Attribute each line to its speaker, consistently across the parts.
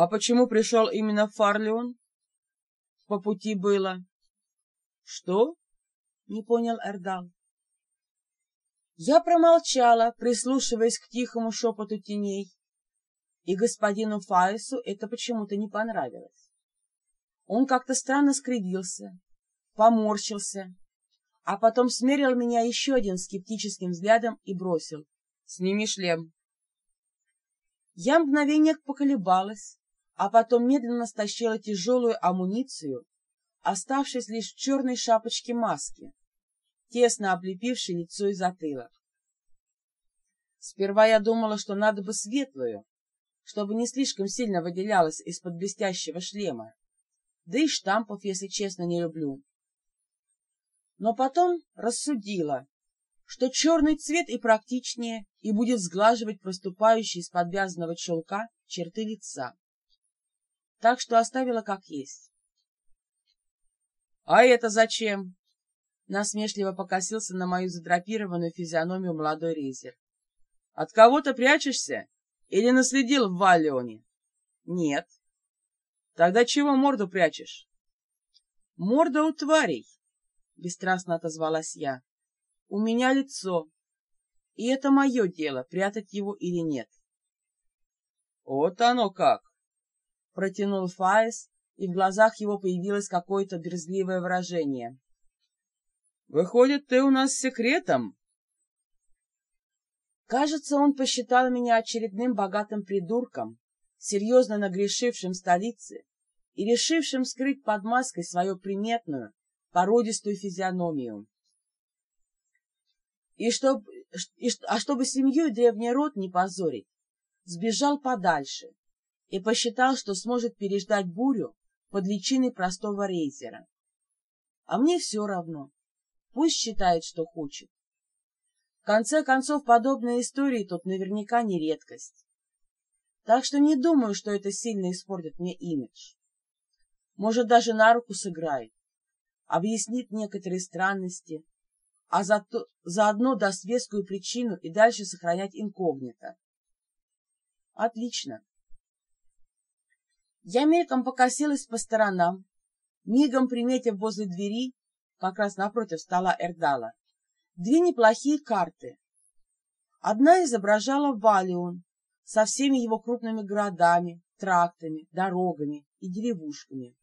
Speaker 1: А почему пришел именно Фарлион? По пути было. Что? Не понял Эрдал. Я промолчала, прислушиваясь к тихому шепоту теней, и господину Фаису это почему-то не понравилось. Он как-то странно скривился, поморщился, а потом смерил меня еще один скептическим взглядом и бросил. «Сними шлем». Я мгновение поколебалась, а потом медленно стащила тяжелую амуницию, оставшись лишь в черной шапочке маски, тесно облепившей лицо и затылок. Сперва я думала, что надо бы светлую, чтобы не слишком сильно выделялась из-под блестящего шлема, да и штампов, если честно, не люблю. Но потом рассудила, что черный цвет и практичнее, и будет сглаживать проступающие из подвязанного челка черты лица так что оставила как есть. — А это зачем? — насмешливо покосился на мою задрапированную физиономию молодой рейзер. — От кого то прячешься? Или наследил в Валлионе? — Нет. — Тогда чего морду прячешь? — Морда у тварей, — бесстрастно отозвалась я. — У меня лицо, и это мое дело, прятать его или нет. — Вот оно как! Протянул Фаис, и в глазах его появилось какое-то берзливое выражение. «Выходит, ты у нас секретом?» Кажется, он посчитал меня очередным богатым придурком, серьезно нагрешившим столице и решившим скрыть под маской свою приметную, породистую физиономию. И чтоб, и, а чтобы семью и древний род не позорить, сбежал подальше, и посчитал, что сможет переждать бурю под личиной простого рейзера. А мне все равно. Пусть считает, что хочет. В конце концов, подобные истории тут наверняка не редкость. Так что не думаю, что это сильно испортит мне имидж. Может, даже на руку сыграет, объяснит некоторые странности, а зато, заодно даст вескую причину и дальше сохранять инкогнито. Отлично. Я мельком покосилась по сторонам, мигом приметив возле двери, как раз напротив стола Эрдала, две неплохие карты. Одна изображала Валион со всеми его крупными городами, трактами, дорогами и деревушками.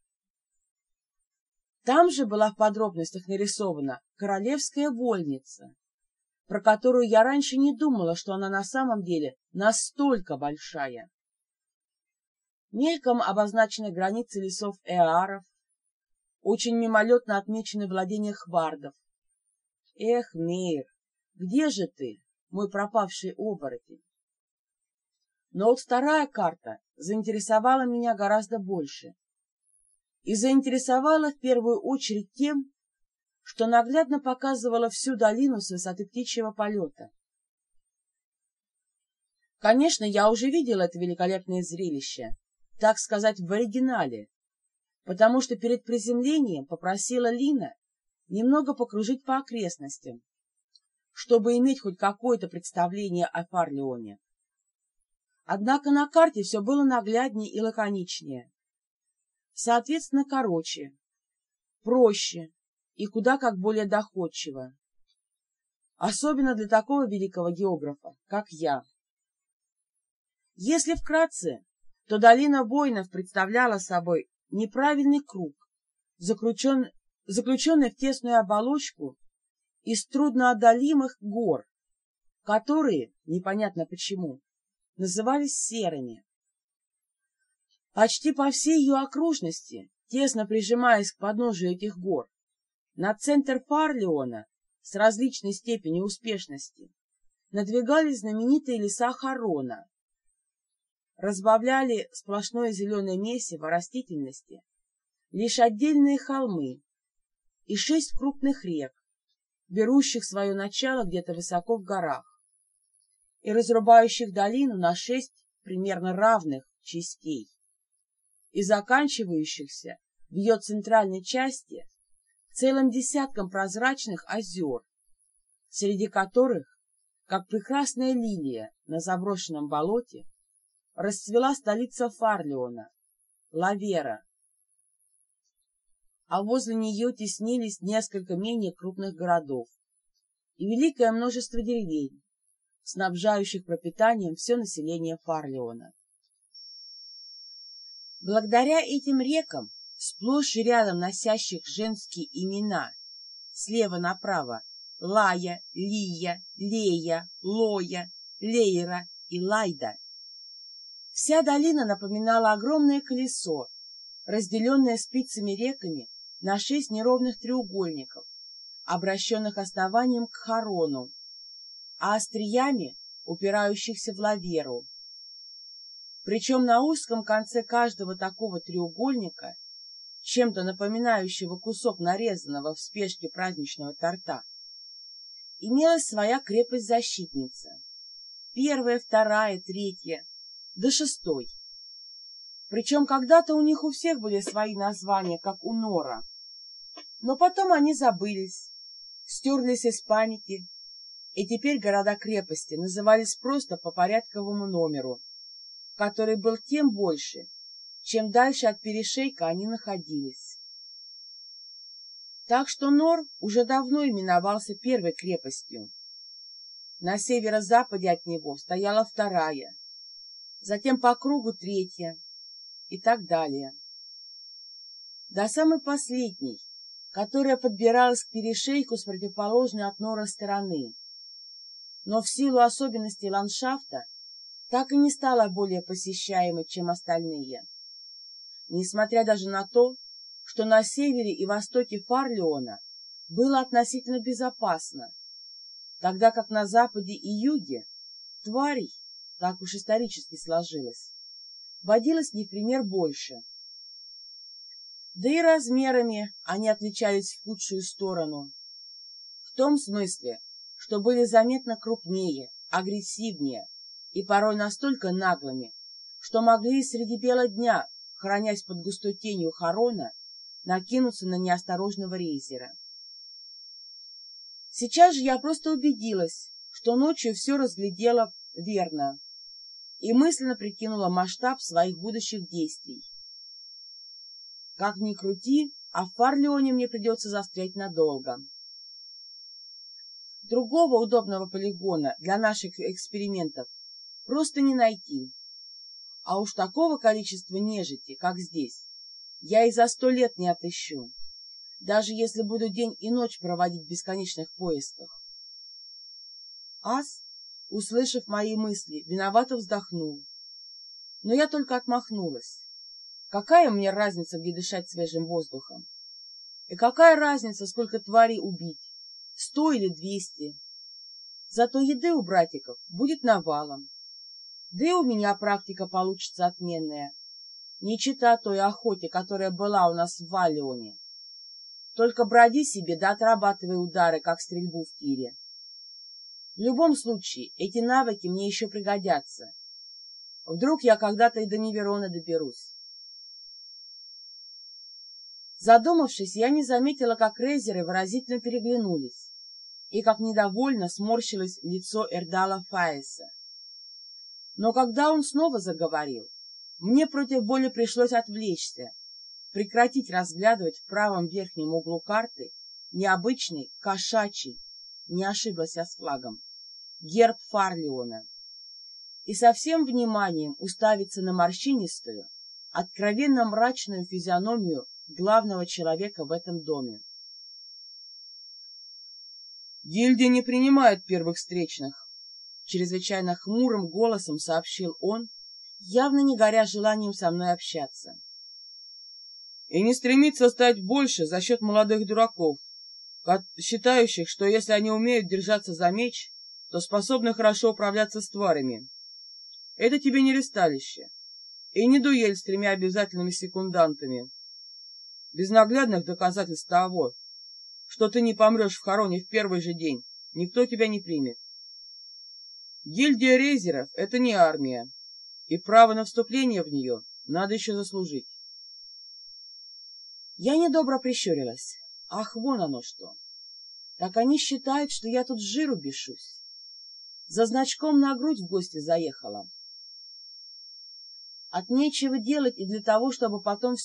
Speaker 1: Там же была в подробностях нарисована королевская вольница, про которую я раньше не думала, что она на самом деле настолько большая мельком обозначены границы лесов Эаров, очень мимолетно отмечены владения хвардов. Эх, мир, где же ты, мой пропавший оборотень? Но вот вторая карта заинтересовала меня гораздо больше. И заинтересовала в первую очередь тем, что наглядно показывала всю долину с высоты птичьего полета. Конечно, я уже видела это великолепное зрелище, так сказать, в оригинале, потому что перед приземлением попросила Лина немного покружить по окрестностям, чтобы иметь хоть какое-то представление о Фарлеоне. Однако на карте все было нагляднее и лаконичнее, соответственно, короче, проще и куда как более доходчиво, особенно для такого великого географа, как я. Если вкратце, то долина воинов представляла собой неправильный круг, заключен, заключенный в тесную оболочку из трудноотдалимых гор, которые, непонятно почему, назывались серыми. Почти по всей ее окружности, тесно прижимаясь к подножию этих гор, на центр Фарлеона с различной степенью успешности надвигались знаменитые леса Харона, разбавляли сплошное зеленое месиво растительности. Лишь отдельные холмы и шесть крупных рек, берущих свое начало где-то высоко в горах и разрубающих долину на шесть примерно равных частей. И заканчивающихся в ее центральной части целым десятком прозрачных озер, среди которых, как прекрасная лилия на заброшенном болоте, расцвела столица Фарлеона, Лавера, а возле нее теснились несколько менее крупных городов и великое множество деревень, снабжающих пропитанием все население Фарлеона. Благодаря этим рекам, сплошь рядом носящих женские имена, слева направо Лая, Лия, Лея, Лоя, Лейра и Лайда, вся долина напоминала огромное колесо, разделенное спицами реками на шесть неровных треугольников, обращенных основанием к Харону, а остриями, упирающихся в лаверу. Причем на узком конце каждого такого треугольника, чем-то напоминающего кусок нарезанного в спешке праздничного торта, имелась своя крепость-защитница. Первая, вторая, третья, до шестой. Причем когда-то у них у всех были свои названия, как у Нора. Но потом они забылись, стерлись из памяти, и теперь города-крепости назывались просто по порядковому номеру, который был тем больше, чем дальше от перешейка они находились. Так что Нор уже давно именовался первой крепостью. На северо-западе от него стояла вторая, затем по кругу третья и так далее. До самой последней, которая подбиралась к перешейку с противоположной от Нора стороны. Но в силу особенностей ландшафта так и не стала более посещаемой, чем остальные. Несмотря даже на то, что на севере и востоке Фарлеона было относительно безопасно, тогда как на западе и юге тварей, так уж исторически сложилось, водилось не в пример больше. Да и размерами они отличались в худшую сторону. В том смысле, что были заметно крупнее, агрессивнее и порой настолько наглыми, что могли среди бела дня, хранясь под густой тенью хорона, накинуться на неосторожного рейзера. Сейчас же я просто убедилась, что ночью все разглядела верно и мысленно прикинула масштаб своих будущих действий. Как ни крути, а в Фарлеоне мне придется застрять надолго. Другого удобного полигона для наших экспериментов просто не найти. А уж такого количества нежити, как здесь, я и за сто лет не отыщу, даже если буду день и ночь проводить в бесконечных поисках. Ас, услышав мои мысли, виновато вздохнул. Но я только отмахнулась. Какая мне разница, где дышать свежим воздухом? И какая разница, сколько тварей убить? Сто или двести? Зато еды у братиков будет навалом. Да и у меня практика получится отменная не чита той охоте, которая была у нас в Валионе. Только броди себе да отрабатывай удары, как стрельбу в тире. В любом случае, эти навыки мне еще пригодятся. Вдруг я когда-то и до Неверона доберусь. Задумавшись, я не заметила, как рейзеры выразительно переглянулись, и как недовольно сморщилось лицо Эрдала Фаеса. Но когда он снова заговорил, мне против боли пришлось отвлечься, прекратить разглядывать в правом верхнем углу карты необычный, кошачий, не ошиблась я с флагом, герб Фарлиона, и со всем вниманием уставиться на морщинистую, откровенно мрачную физиономию главного человека в этом доме. «Гильдия не принимает первых встречных», — чрезвычайно хмурым голосом сообщил он, явно не горя желанием со мной общаться. И не стремится стать больше за счет молодых дураков, считающих, что если они умеют держаться за меч, то способны хорошо управляться с тварями. Это тебе не ресталище, и не дуэль с тремя обязательными секундантами. Без наглядных доказательств того, что ты не помрешь в хороне в первый же день, никто тебя не примет. Гильдия рейзеров — это не армия, и право на вступление в нее надо еще заслужить. Я недобро прищурилась. Ах, вон оно что! Так они считают, что я тут жиру бешусь. За значком на грудь в гости заехала. от нечего делать и для того, чтобы потом все